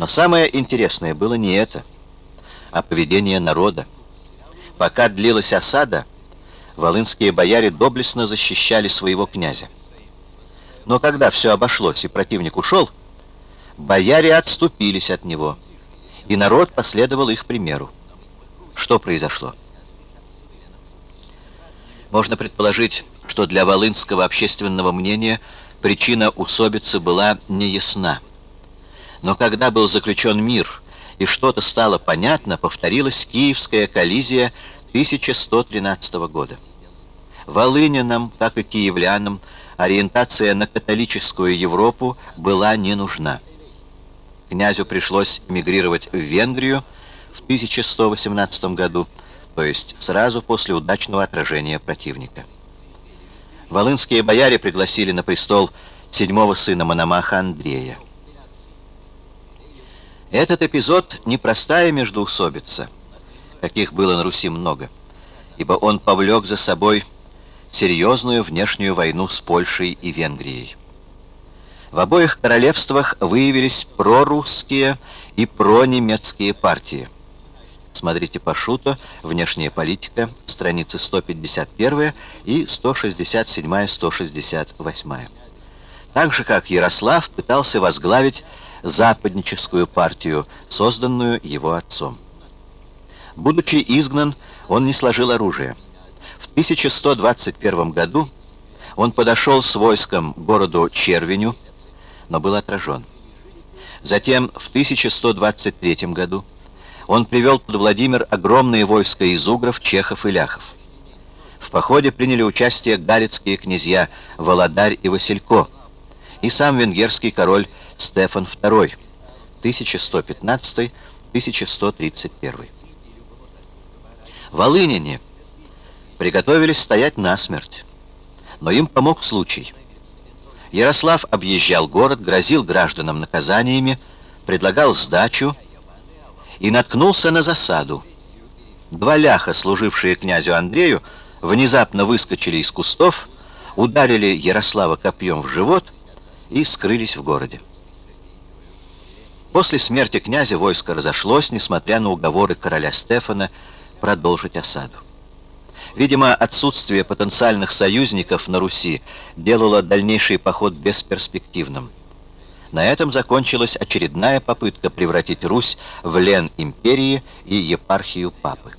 Но самое интересное было не это, а поведение народа. Пока длилась осада, волынские бояре доблестно защищали своего князя. Но когда все обошлось и противник ушел, бояре отступились от него, и народ последовал их примеру. Что произошло? Можно предположить, что для волынского общественного мнения причина усобицы была неясна. Но когда был заключен мир и что-то стало понятно, повторилась Киевская коллизия 1113 года. Волынянам, как и киевлянам, ориентация на католическую Европу была не нужна. Князю пришлось эмигрировать в Венгрию в 1118 году, то есть сразу после удачного отражения противника. Волынские бояре пригласили на престол седьмого сына Мономаха Андрея. Этот эпизод непростая междоусобица, каких было на Руси много, ибо он повлек за собой серьезную внешнюю войну с Польшей и Венгрией. В обоих королевствах выявились прорусские и пронемецкие партии. Смотрите Пашуто «Внешняя политика», страницы 151 и 167-168. Так же, как Ярослав пытался возглавить западническую партию, созданную его отцом. Будучи изгнан, он не сложил оружие. В 1121 году он подошел с войском к городу Червеню, но был отражен. Затем в 1123 году он привел под Владимир огромные войска из угров, чехов и ляхов. В походе приняли участие галицкие князья Володарь и Василько, и сам венгерский король Стефан II, 1115-1131. Волыняне приготовились стоять насмерть, но им помог случай. Ярослав объезжал город, грозил гражданам наказаниями, предлагал сдачу и наткнулся на засаду. Два ляха, служившие князю Андрею, внезапно выскочили из кустов, ударили Ярослава копьем в живот и скрылись в городе. После смерти князя войско разошлось, несмотря на уговоры короля Стефана продолжить осаду. Видимо, отсутствие потенциальных союзников на Руси делало дальнейший поход бесперспективным. На этом закончилась очередная попытка превратить Русь в лен империи и епархию папы.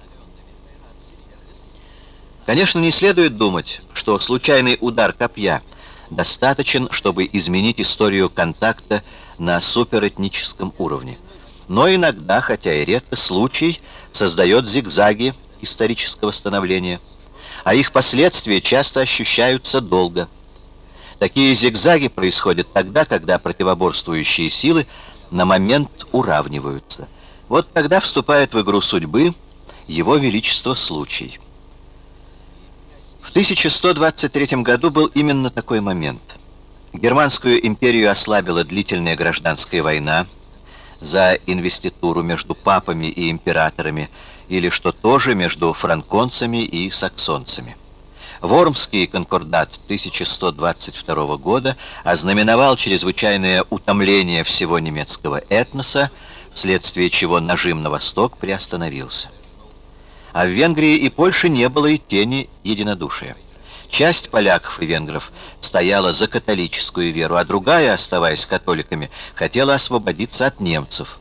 Конечно, не следует думать, что случайный удар копья достаточен, чтобы изменить историю контакта на суперэтническом уровне. Но иногда, хотя и редко, случай создает зигзаги исторического становления, а их последствия часто ощущаются долго. Такие зигзаги происходят тогда, когда противоборствующие силы на момент уравниваются. Вот тогда вступает в игру судьбы его величество случай. В 1123 году был именно такой момент – Германскую империю ослабила длительная гражданская война за инвеституру между папами и императорами, или, что тоже, между франконцами и саксонцами. Вормский конкордат 1122 года ознаменовал чрезвычайное утомление всего немецкого этноса, вследствие чего нажим на восток приостановился. А в Венгрии и Польше не было и тени единодушия. Часть поляков и венгров стояла за католическую веру, а другая, оставаясь католиками, хотела освободиться от немцев.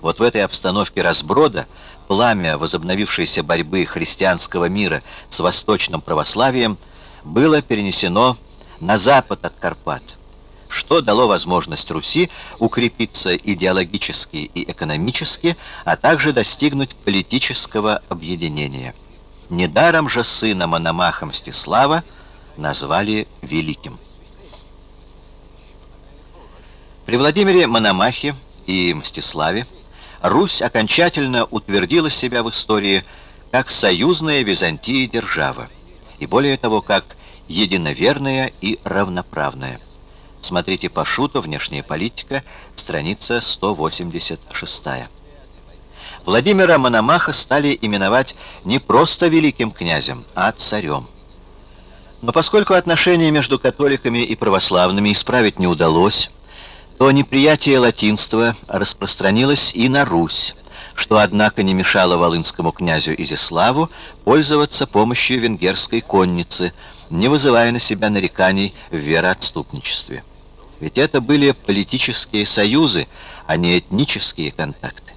Вот в этой обстановке разброда пламя возобновившейся борьбы христианского мира с восточным православием было перенесено на запад от Карпат, что дало возможность Руси укрепиться идеологически и экономически, а также достигнуть политического объединения. Недаром же сына Мономаха Мстислава назвали Великим. При Владимире Мономахе и Мстиславе Русь окончательно утвердила себя в истории как союзная Византии держава, и более того, как единоверная и равноправная. Смотрите Пашута «Внешняя политика», страница 186. Владимира Мономаха стали именовать не просто великим князем, а царем. Но поскольку отношения между католиками и православными исправить не удалось, то неприятие латинства распространилось и на Русь, что, однако, не мешало волынскому князю Изяславу пользоваться помощью венгерской конницы, не вызывая на себя нареканий в вероотступничестве. Ведь это были политические союзы, а не этнические контакты.